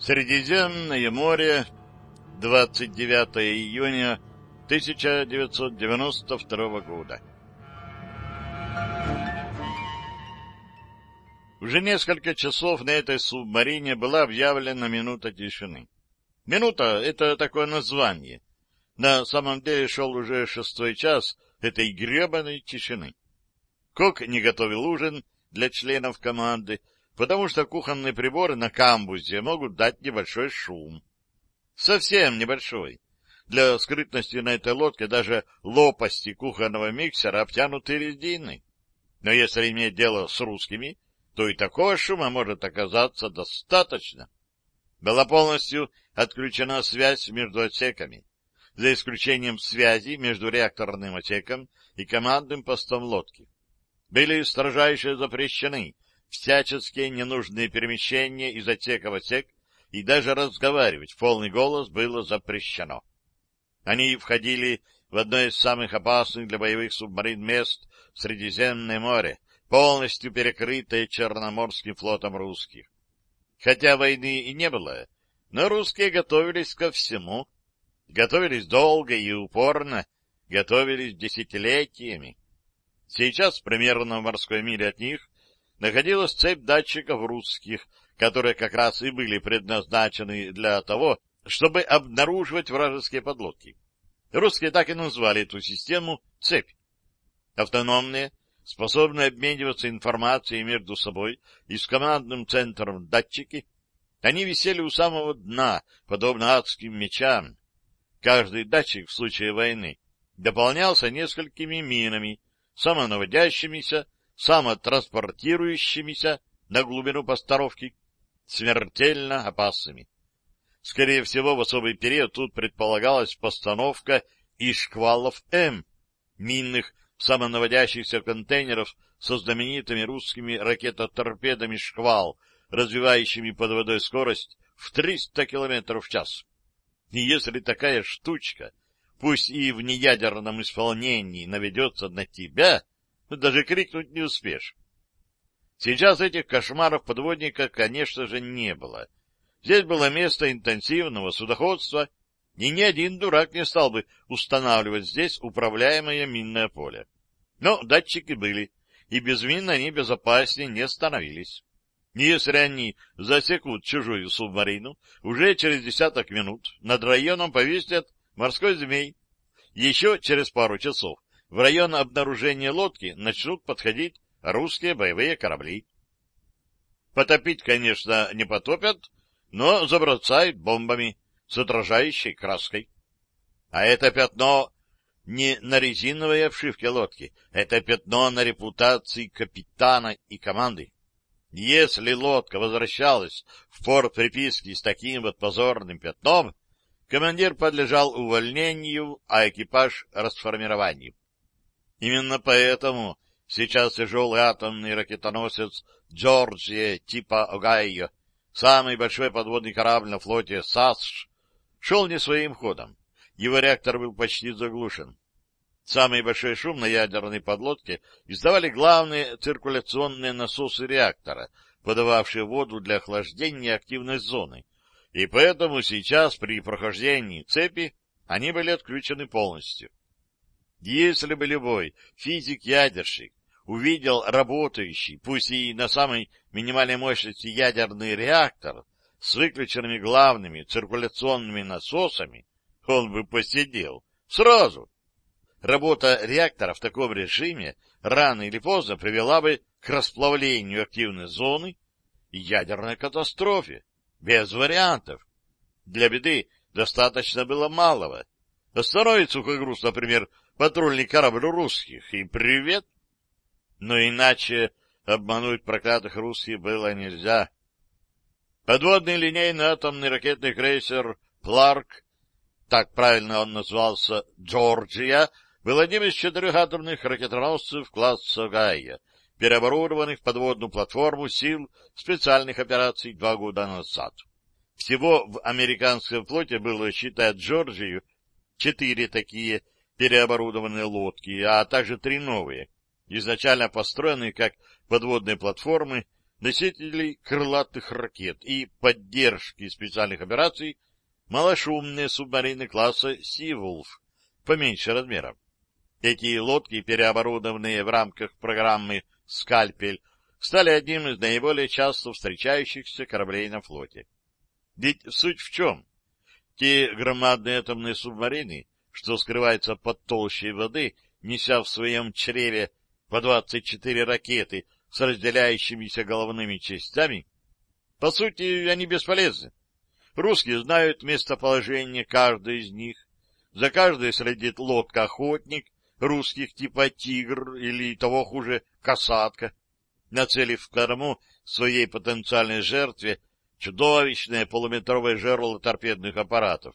Средиземное море, 29 июня 1992 года. Уже несколько часов на этой субмарине была объявлена минута тишины. Минута — это такое название. На самом деле шел уже шестой час этой гребаной тишины. Кок не готовил ужин для членов команды, потому что кухонные приборы на камбузе могут дать небольшой шум. Совсем небольшой. Для скрытности на этой лодке даже лопасти кухонного миксера обтянуты резиной. Но если иметь дело с русскими, то и такого шума может оказаться достаточно. Была полностью отключена связь между отсеками, за исключением связи между реакторным отсеком и командным постом лодки. Были строжайше запрещены всяческие ненужные перемещения из отсека в отсек, и даже разговаривать в полный голос было запрещено. Они входили в одно из самых опасных для боевых субмарин мест Средиземное море, полностью перекрытое Черноморским флотом русских. Хотя войны и не было, но русские готовились ко всему. Готовились долго и упорно, готовились десятилетиями. Сейчас, примерно в морской миле от них, находилась цепь датчиков русских, которые как раз и были предназначены для того, чтобы обнаруживать вражеские подлодки. Русские так и назвали эту систему «цепь». Автономные, способные обмениваться информацией между собой и с командным центром датчики, они висели у самого дна, подобно адским мечам. Каждый датчик в случае войны дополнялся несколькими минами, самонаводящимися, самотранспортирующимися на глубину постановки, смертельно опасными. Скорее всего, в особый период тут предполагалась постановка и шквалов М, минных самонаводящихся контейнеров со знаменитыми русскими ракетоторпедами «Шквал», развивающими под водой скорость в 300 км в час. И если такая штучка, пусть и в неядерном исполнении, наведется на тебя, даже крикнуть не успеешь. Сейчас этих кошмаров подводника, конечно же, не было. Здесь было место интенсивного судоходства, и ни один дурак не стал бы устанавливать здесь управляемое минное поле. Но датчики были, и без мин они безопаснее не становились. Если они засекут чужую субмарину, уже через десяток минут над районом повесят морской змей. Еще через пару часов в район обнаружения лодки начнут подходить русские боевые корабли. Потопить, конечно, не потопят, но забросают бомбами с отражающей краской. А это пятно не на резиновой обшивке лодки, это пятно на репутации капитана и команды. Если лодка возвращалась в порт приписки с таким вот позорным пятном, командир подлежал увольнению, а экипаж — расформированию. Именно поэтому сейчас тяжелый атомный ракетоносец Джорджия типа Огайо, самый большой подводный корабль на флоте САСШ, шел не своим ходом. Его реактор был почти заглушен. Самый большой шум на ядерной подлодке издавали главные циркуляционные насосы реактора, подававшие воду для охлаждения активной зоны, и поэтому сейчас при прохождении цепи они были отключены полностью. Если бы любой физик-ядерщик увидел работающий, пусть и на самой минимальной мощности ядерный реактор с выключенными главными циркуляционными насосами, он бы посидел сразу. Работа реактора в таком режиме рано или поздно привела бы к расплавлению активной зоны и ядерной катастрофе. Без вариантов. Для беды достаточно было малого. Остановит сухогруз, например, патрульный корабль русских, и привет. Но иначе обмануть проклятых русских было нельзя. Подводный линейный атомный ракетный крейсер «Пларк», так правильно он назывался «Джорджия», был одним из четырех атомных ракетоносцев класса «Гайя», переоборудованных в подводную платформу сил специальных операций два года назад. Всего в американском флоте было, считая Джорджию, четыре такие переоборудованные лодки, а также три новые, изначально построенные как подводные платформы носителей крылатых ракет и поддержки специальных операций малошумные субмарины класса «Сивулф» поменьше размером. Эти лодки, переоборудованные в рамках программы «Скальпель», стали одним из наиболее часто встречающихся кораблей на флоте. Ведь суть в чем? Те громадные атомные субмарины, что скрываются под толщей воды, неся в своем чреве по 24 ракеты с разделяющимися головными частями, по сути, они бесполезны. Русские знают местоположение каждой из них. За каждой следит лодка-охотник, русских типа «Тигр» или того хуже «Касатка», нацелив в корму своей потенциальной жертве чудовищное полуметровое жерло торпедных аппаратов.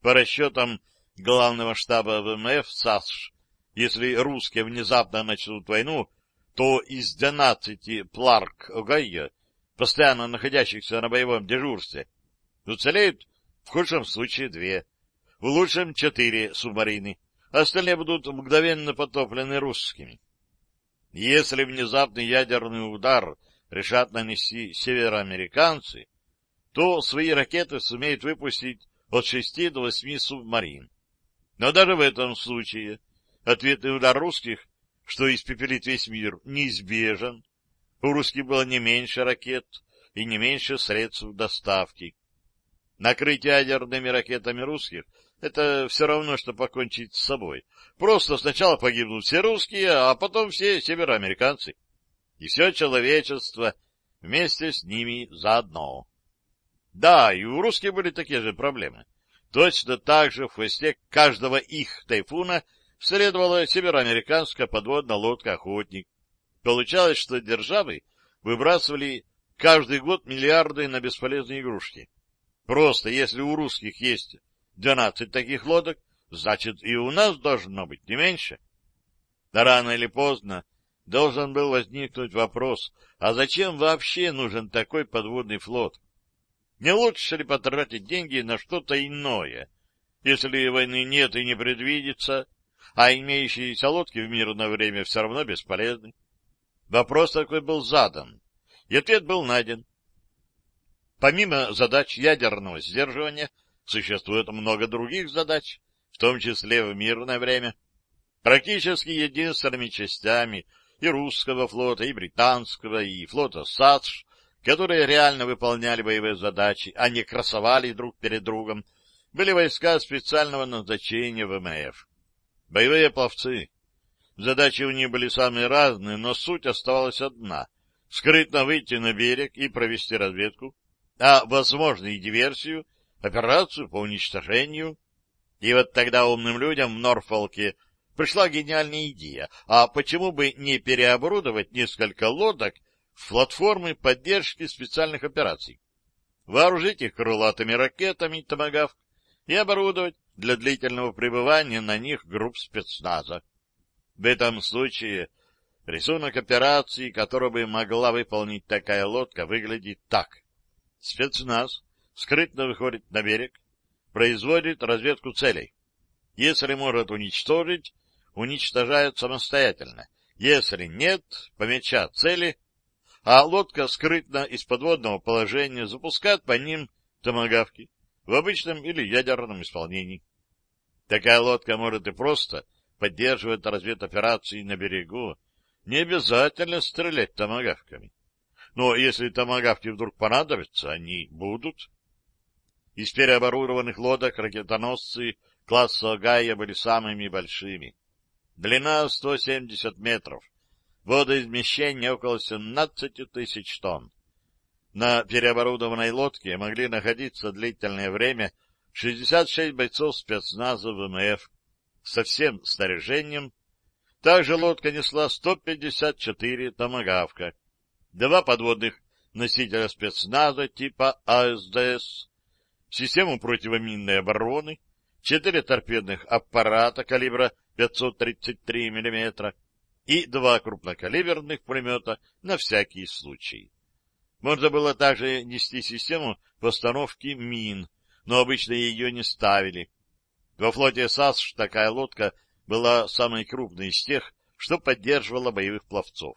По расчетам главного штаба ВМФ САСШ, если русские внезапно начнут войну, то из 12 пларк Огайо, постоянно находящихся на боевом дежурстве, уцелеют в худшем случае две, в лучшем четыре субмарины, остальные будут мгновенно потоплены русскими. Если внезапный ядерный удар решат нанести североамериканцы, то свои ракеты сумеют выпустить от шести до восьми субмарин. Но даже в этом случае ответный удар русских, что испепелит весь мир, неизбежен. У русских было не меньше ракет и не меньше средств доставки. Накрыть ядерными ракетами русских — это все равно, что покончить с собой. Просто сначала погибнут все русские, а потом все североамериканцы и все человечество вместе с ними заодно. Да, и у русских были такие же проблемы. Точно так же в хвосте каждого их тайфуна следовала североамериканская подводная лодка-охотник. Получалось, что державы выбрасывали каждый год миллиарды на бесполезные игрушки. Просто если у русских есть 12 таких лодок, значит и у нас должно быть не меньше. Да рано или поздно должен был возникнуть вопрос, а зачем вообще нужен такой подводный флот? Не лучше ли потратить деньги на что-то иное, если войны нет и не предвидится, а имеющиеся лодки в мирное время все равно бесполезны? Вопрос такой был задан, и ответ был найден. Помимо задач ядерного сдерживания, существует много других задач, в том числе в мирное время. Практически единственными частями и русского флота, и британского, и флота САДШ, которые реально выполняли боевые задачи, а не красовали друг перед другом, были войска специального назначения ВМФ. Боевые пловцы. Задачи у них были самые разные, но суть оставалась одна — скрытно выйти на берег и провести разведку, а, возможно, и диверсию, операцию по уничтожению. И вот тогда умным людям в Норфолке пришла гениальная идея, а почему бы не переоборудовать несколько лодок в платформы поддержки специальных операций, вооружить их крылатыми ракетами «Томагавк» и оборудовать для длительного пребывания на них групп спецназа. В этом случае рисунок операции, которую бы могла выполнить такая лодка, выглядит так. Спецназ скрытно выходит на берег, производит разведку целей. Если может уничтожить, уничтожают самостоятельно. Если нет, помечат цели, а лодка скрытно из подводного положения запускает по ним томогавки в обычном или ядерном исполнении. Такая лодка может и просто поддерживать разведоперации на берегу, не обязательно стрелять томогавками. Но если томогавки вдруг понадобятся, они будут. Из переоборудованных лодок ракетоносцы класса Гая были самыми большими. Длина 170 метров. Водоизмещение около 17 тысяч тонн. На переоборудованной лодке могли находиться длительное время 66 бойцов спецназа ВМФ со всем снаряжением. Также лодка несла 154 томагавка, два подводных носителя спецназа типа АСДС, систему противоминной обороны, четыре торпедных аппарата калибра 533 мм и два крупнокалиберных пулемета на всякий случай. Можно было также нести систему постановки мин, но обычно ее не ставили. Во флоте САС такая лодка была самой крупной из тех, что поддерживала боевых пловцов.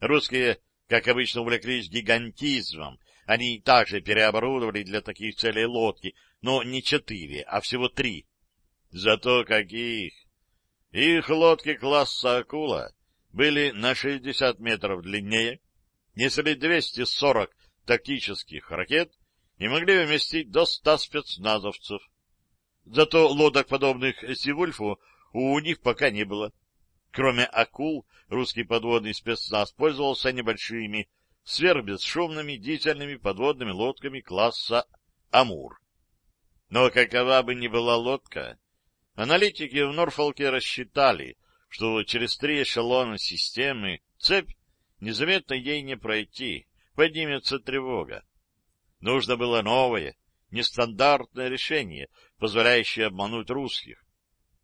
Русские как обычно, увлеклись гигантизмом. Они также переоборудовали для таких целей лодки, но не четыре, а всего три. Зато каких! Их лодки класса «Акула» были на 60 метров длиннее, несли 240 тактических ракет и могли вместить до 100 спецназовцев. Зато лодок, подобных Сивульфу, у них пока не было. Кроме акул, русский подводный спецназ пользовался небольшими, сверхбесшумными дизельными подводными лодками класса «Амур». Но какова бы ни была лодка, аналитики в Норфолке рассчитали, что через три эшелона системы цепь незаметно ей не пройти, поднимется тревога. Нужно было новое, нестандартное решение, позволяющее обмануть русских.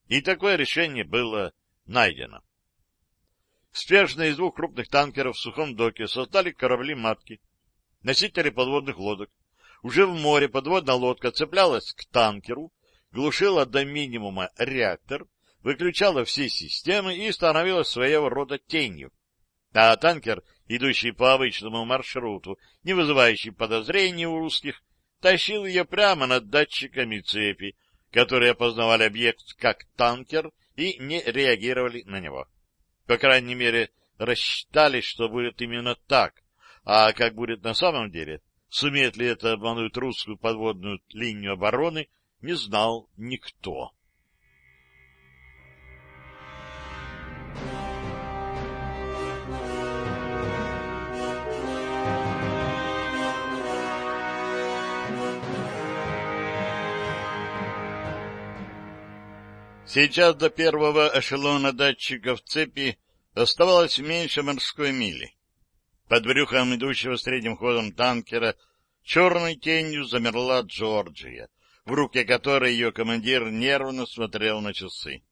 И такое решение было найдено. Спешно из двух крупных танкеров в сухом доке создали корабли-матки, носители подводных лодок. Уже в море подводная лодка цеплялась к танкеру, глушила до минимума реактор, выключала все системы и становилась своего рода тенью. А танкер, идущий по обычному маршруту, не вызывающий подозрений у русских, тащил ее прямо над датчиками цепи, которые опознавали объект как танкер и не реагировали на него. По крайней мере, рассчитали, что будет именно так, а как будет на самом деле, сумеет ли это обмануть русскую подводную линию обороны, не знал никто. Сейчас до первого эшелона датчиков цепи оставалось меньше морской мили. Под брюхом идущего средним ходом танкера черной тенью замерла Джорджия, в руке которой ее командир нервно смотрел на часы.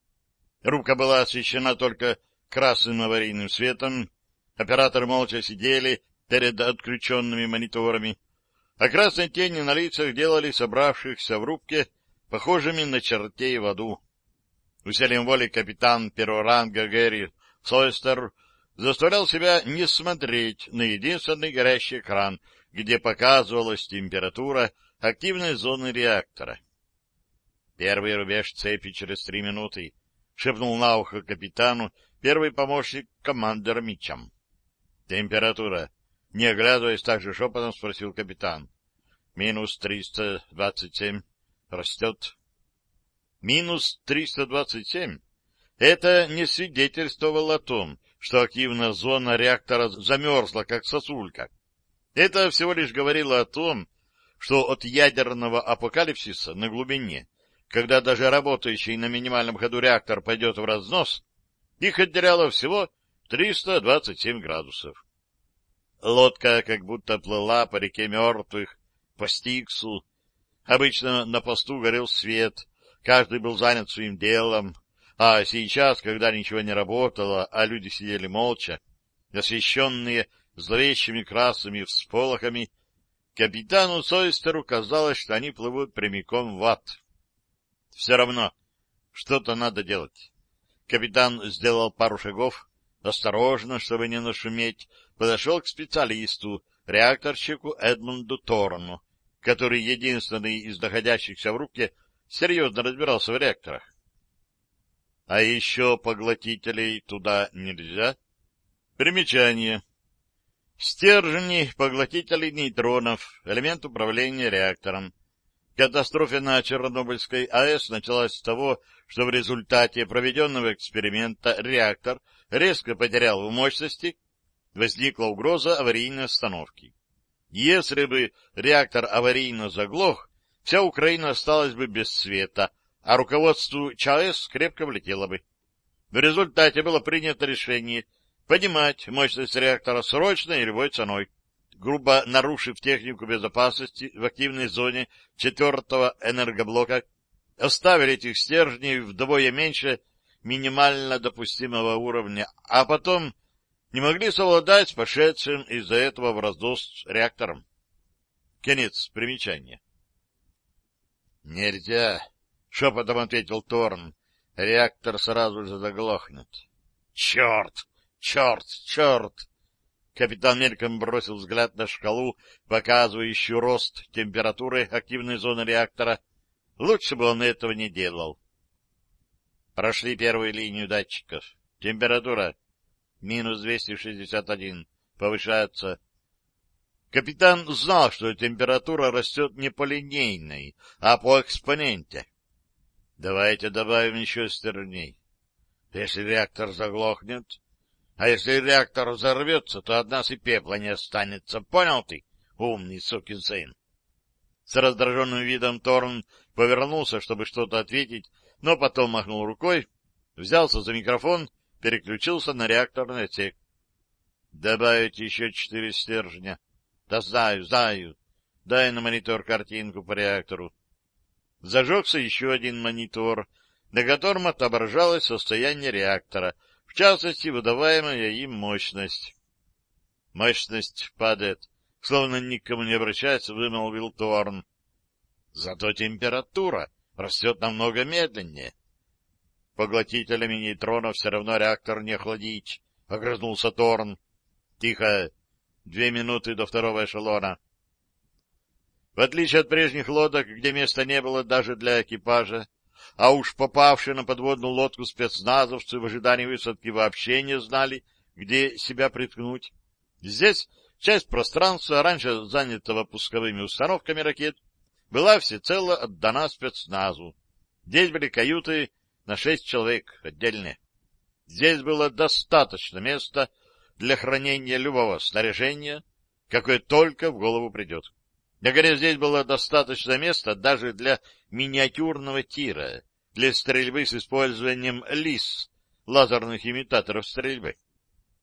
Рука была освещена только красным аварийным светом, операторы молча сидели перед отключенными мониторами, а красные тени на лицах делали собравшихся в рубке похожими на чертей в аду. Усилием воли капитан первого ранга Гэри Сойстер заставлял себя не смотреть на единственный горящий экран, где показывалась температура активной зоны реактора. Первый рубеж цепи через три минуты, — шепнул на ухо капитану первый помощник командира Мичам. Температура. Не оглядываясь, также шепотом спросил капитан. Минус триста двадцать семь. Растет минус 327, это не свидетельствовало о том, что активная зона реактора замерзла, как сосулька. Это всего лишь говорило о том, что от ядерного апокалипсиса на глубине, когда даже работающий на минимальном ходу реактор пойдет в разнос, их отделяло всего 327 градусов. Лодка как будто плыла по реке мертвых, по Стиксу. Обычно на посту горел свет, Каждый был занят своим делом, а сейчас, когда ничего не работало, а люди сидели молча, освещенные зловещими красными всполохами, капитану Сойстеру казалось, что они плывут прямиком в ад. Все равно, что-то надо делать. Капитан сделал пару шагов, осторожно, чтобы не нашуметь, подошел к специалисту, реакторщику Эдмунду Торну, который единственный из находящихся в руке серьезно разбирался в реакторах. А еще поглотителей туда нельзя. Примечание. Стержни поглотителей нейтронов, элемент управления реактором. Катастрофа на Чернобыльской АЭС началась с того, что в результате проведенного эксперимента реактор резко потерял в мощности, возникла угроза аварийной остановки. Если бы реактор аварийно заглох, вся Украина осталась бы без света, а руководству ЧАЭС крепко влетело бы. В результате было принято решение поднимать мощность реактора срочно и любой ценой, грубо нарушив технику безопасности в активной зоне четвертого энергоблока, оставили этих стержней вдвое меньше минимально допустимого уровня, а потом не могли совладать с пошедшим из-за этого в раздос реактором. Конец примечания. — Нельзя, — шепотом ответил Торн. — Реактор сразу же заглохнет. — Черт! Черт! Черт! Капитан мельком бросил взгляд на шкалу, показывающую рост температуры активной зоны реактора. Лучше бы он этого не делал. Прошли первую линию датчиков. Температура минус 261. Повышается. Капитан знал, что температура растет не по линейной, а по экспоненте. Давайте добавим еще стерней. Если реактор заглохнет, а если реактор взорвется, то от нас и пепла не останется. Понял ты, умный сукин сын? С раздраженным видом Торн повернулся, чтобы что-то ответить, но потом махнул рукой, взялся за микрофон, переключился на реакторный отсек. — Добавить еще четыре стержня. — Да знаю, знаю. Дай на монитор картинку по реактору. Зажегся еще один монитор, на котором отображалось состояние реактора, в частности, выдаваемая им мощность. Мощность падает, словно никому не обращаясь, вымолвил Торн. Зато температура растет намного медленнее. Поглотителями нейтронов все равно реактор не охладить, — огрызнулся Торн. — Тихо. Две минуты до второго эшелона. В отличие от прежних лодок, где места не было даже для экипажа, а уж попавшие на подводную лодку спецназовцы в ожидании высадки вообще не знали, где себя приткнуть. Здесь часть пространства, раньше занятого пусковыми установками ракет, была всецело отдана спецназу. Здесь были каюты на шесть человек отдельные. Здесь было достаточно места для хранения любого снаряжения, какое только в голову придет. Наконец, здесь было достаточно места даже для миниатюрного тира, для стрельбы с использованием ЛИС, лазерных имитаторов стрельбы.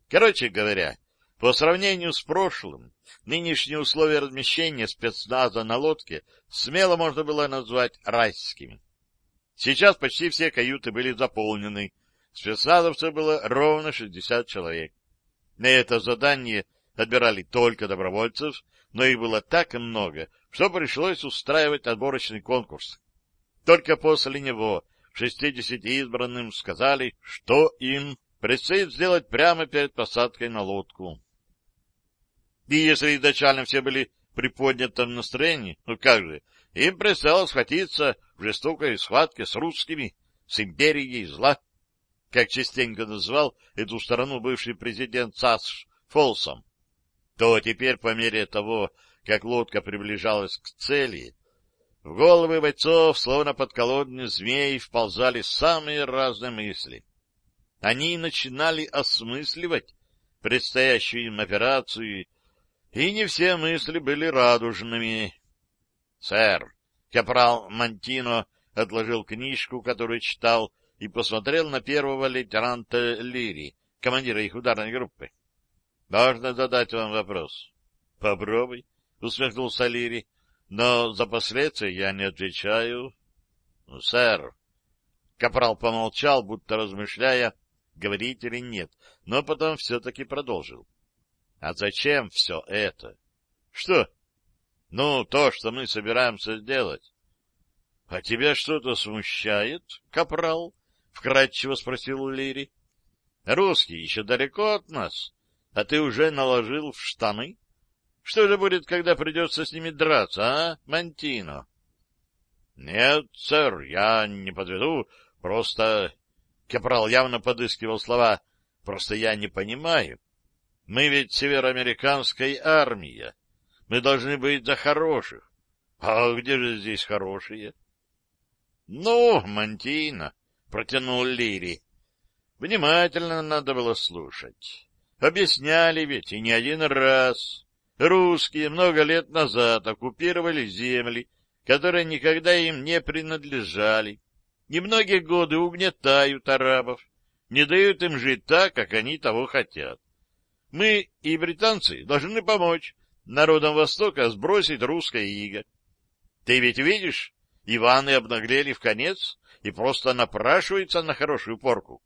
Короче говоря, по сравнению с прошлым, нынешние условия размещения спецназа на лодке смело можно было назвать райскими. Сейчас почти все каюты были заполнены, спецназовцев было ровно 60 человек. На это задание отбирали только добровольцев, но их было так много, что пришлось устраивать отборочный конкурс. Только после него 60 избранным сказали, что им предстоит сделать прямо перед посадкой на лодку. И если изначально все были при поднятом настроении, ну как же, им предстояло схватиться в жестокой схватке с русскими, с империей зла, как частенько называл эту страну бывший президент САСШ Фолсом, то теперь по мере того, как лодка приближалась к цели, в головы бойцов, словно подколодные змеи, вползали самые разные мысли. Они начинали осмысливать предстоящую им операцию и не все мысли были радужными. — Сэр, капрал Мантино отложил книжку, которую читал, и посмотрел на первого лейтенанта Лири, командира их ударной группы. — Можно задать вам вопрос? — Попробуй, — усмехнулся Лири. — Но за последствия я не отвечаю. — Сэр. Капрал помолчал, будто размышляя, говорить или нет, но потом все-таки продолжил. А зачем все это? Что? Ну, то, что мы собираемся сделать. — А тебя что-то смущает, капрал? — вкратчиво спросил Лири. — Русские еще далеко от нас, а ты уже наложил в штаны? Что же будет, когда придется с ними драться, а, Мантино? — Нет, сэр, я не подведу, просто... Капрал явно подыскивал слова. — Просто я не понимаю, мы ведь североамериканская армия. Мы должны быть за хороших. А где же здесь хорошие? — Ну, Мантина, — протянул Лири. Внимательно надо было слушать. Объясняли ведь и не один раз. Русские много лет назад оккупировали земли, которые никогда им не принадлежали, и многие годы угнетают арабов, не дают им жить так, как они того хотят. Мы и британцы должны помочь народам Востока сбросить русское иго. Ты ведь видишь, Иваны обнаглели в конец и просто напрашиваются на хорошую порку.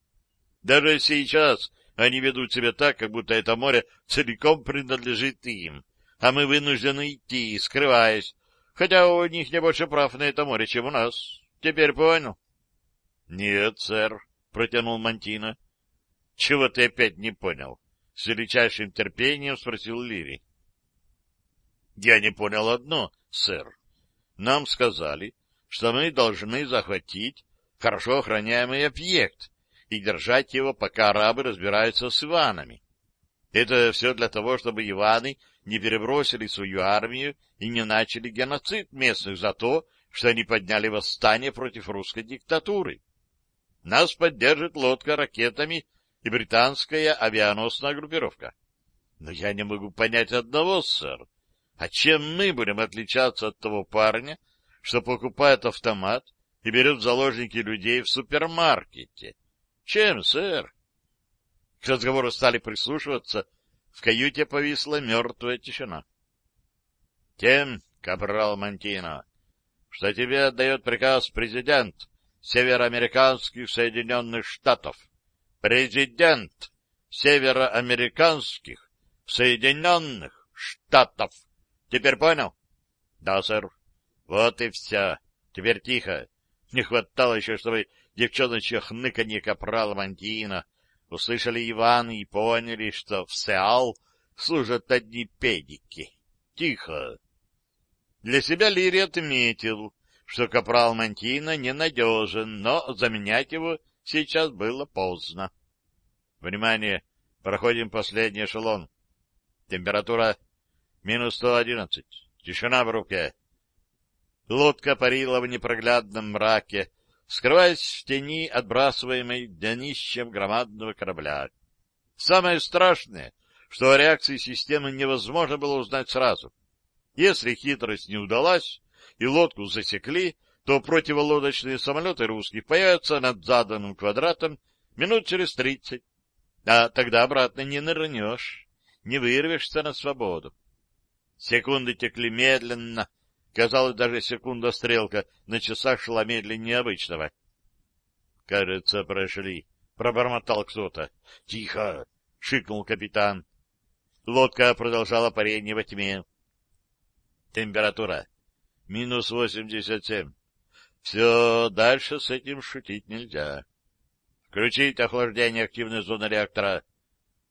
Даже сейчас они ведут себя так, как будто это море целиком принадлежит им, а мы вынуждены идти, скрываясь, хотя у них не больше прав на это море, чем у нас. Теперь понял? — Нет, сэр, — протянул Мантина. — Чего ты опять не понял? — С величайшим терпением спросил Лири. Я не понял одно, сэр. Нам сказали, что мы должны захватить хорошо охраняемый объект и держать его, пока арабы разбираются с Иванами. Это все для того, чтобы Иваны не перебросили свою армию и не начали геноцид местных за то, что они подняли восстание против русской диктатуры. Нас поддержит лодка ракетами и британская авианосная группировка. Но я не могу понять одного, сэр. А чем мы будем отличаться от того парня, что покупает автомат и берет в заложники людей в супермаркете? Чем, сэр? К разговору стали прислушиваться. В каюте повисла мертвая тишина. — Тем, капрал Мантино, что тебе отдает приказ президент североамериканских Соединенных Штатов. Президент североамериканских Соединенных Штатов. Теперь понял? — Да, сэр. — Вот и все. Теперь тихо. Не хватало еще, чтобы девчоночье хныканье капрала Мантина услышали Иван и поняли, что в Сеал служат одни педики. Тихо. Для себя Лири отметил, что капрал Мантина ненадежен, но заменять его сейчас было поздно. Внимание! Проходим последний эшелон. Температура минус сто одиннадцать. Тишина в руке. Лодка парила в непроглядном мраке, скрываясь в тени, отбрасываемой днищем громадного корабля. Самое страшное, что о реакции системы невозможно было узнать сразу. Если хитрость не удалась и лодку засекли, то противолодочные самолеты русских появятся над заданным квадратом минут через тридцать. А тогда обратно не нырнешь, не вырвешься на свободу. Секунды текли медленно, Казалось, даже секунда-стрелка на часах шла медленнее обычного. — Кажется, прошли, — пробормотал кто-то. — Тихо! — шикнул капитан. Лодка продолжала парение во тьме. Температура. Минус восемьдесят семь. Все, дальше с этим шутить нельзя. Включить охлаждение активной зоны реактора.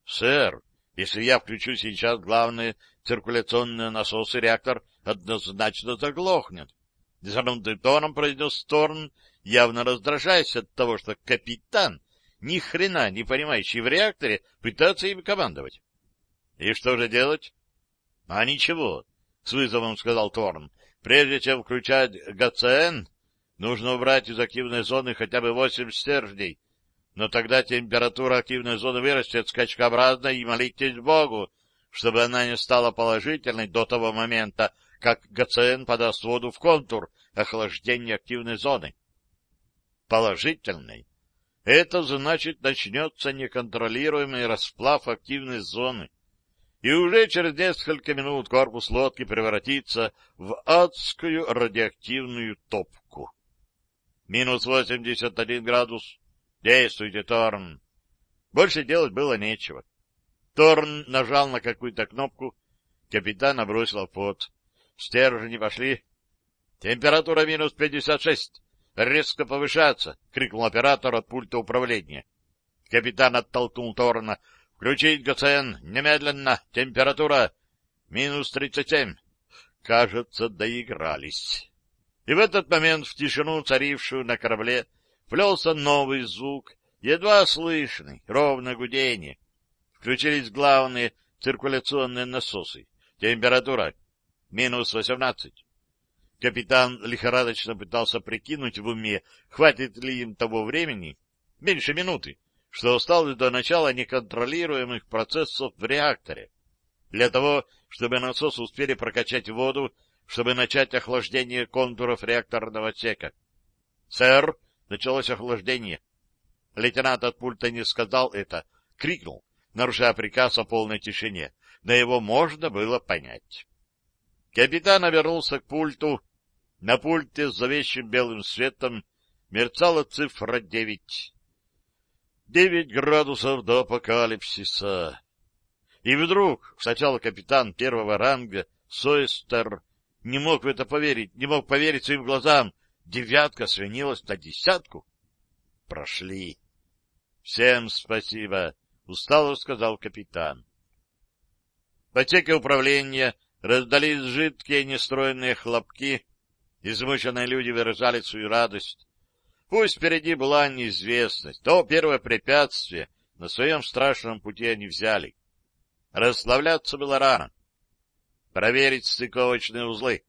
Сэр, если я включу сейчас главные циркуляционные насосы, реактор однозначно заглохнет. Занудным тоном произнес Торн, явно раздражаясь от того, что капитан, ни хрена не понимающий в реакторе, пытается им командовать. — И что же делать? — А ничего, — с вызовом сказал Торн. — Прежде чем включать ГЦН, нужно убрать из активной зоны хотя бы восемь стержней, но тогда температура активной зоны вырастет скачкообразно, и молитесь Богу, чтобы она не стала положительной до того момента, как ГЦН подаст воду в контур охлаждения активной зоны. Положительной. Это значит, начнется неконтролируемый расплав активной зоны, и уже через несколько минут корпус лодки превратится в адскую радиоактивную топку. Минус восемьдесят один градус. Действуйте, Торн. Больше делать было нечего. Торн нажал на какую-то кнопку, капитан бросил пот. Стержни пошли. Температура минус пятьдесят шесть. Резко повышаться, крикнул оператор от пульта управления. Капитан оттолкнул Торна. Включить ГЦН. Немедленно. Температура минус тридцать семь. Кажется, доигрались. И в этот момент в тишину, царившую на корабле, Вплелся новый звук, едва слышный, ровное гудение. Включились главные циркуляционные насосы. Температура минус восемнадцать. Капитан лихорадочно пытался прикинуть в уме, хватит ли им того времени, меньше минуты, что осталось до начала неконтролируемых процессов в реакторе. Для того, чтобы насосы успели прокачать воду, чтобы начать охлаждение контуров реакторного отсека. — Сэр, Началось охлаждение. Лейтенант от пульта не сказал это, крикнул, нарушая приказ о полной тишине, но его можно было понять. Капитан обернулся к пульту. На пульте с завещим белым светом мерцала цифра девять. Девять градусов до апокалипсиса. И вдруг сначала капитан первого ранга Сойстер не мог в это поверить, не мог поверить своим глазам, Девятка свинилась на десятку. Прошли. Всем спасибо, устало сказал капитан. В управления раздались жидкие нестроенные хлопки, измученные люди выражали свою радость. Пусть впереди была неизвестность, то первое препятствие на своем страшном пути они взяли. Расслабляться было рано. Проверить стыковочные узлы,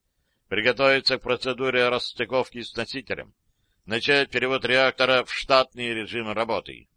приготовиться к процедуре расстыковки с носителем, начать перевод реактора в штатный режим работы.